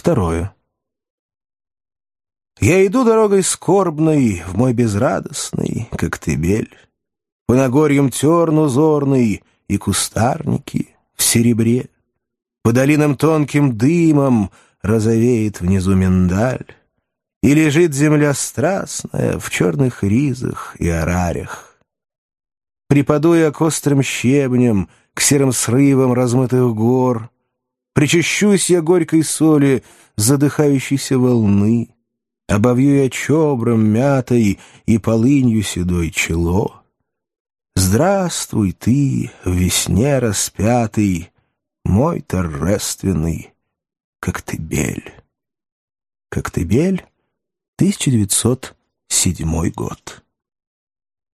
Второе. Я иду дорогой скорбной в мой безрадостный коктебель. По Нагорьям терн узорный и кустарники в серебре. По долинам тонким дымом розовеет внизу миндаль. И лежит земля страстная в черных ризах и орарях. Припаду я к острым щебням, к серым срывам размытых гор. Причащусь я горькой соли задыхающейся волны. Обовью я чобром мятой и полынью седой чело. Здравствуй ты, в весне распятый, Мой торжественный Коктебель. Коктебель, 1907 год.